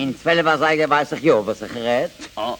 In 12 Seige weiß ich ja, was ich rät. Oh. Ah.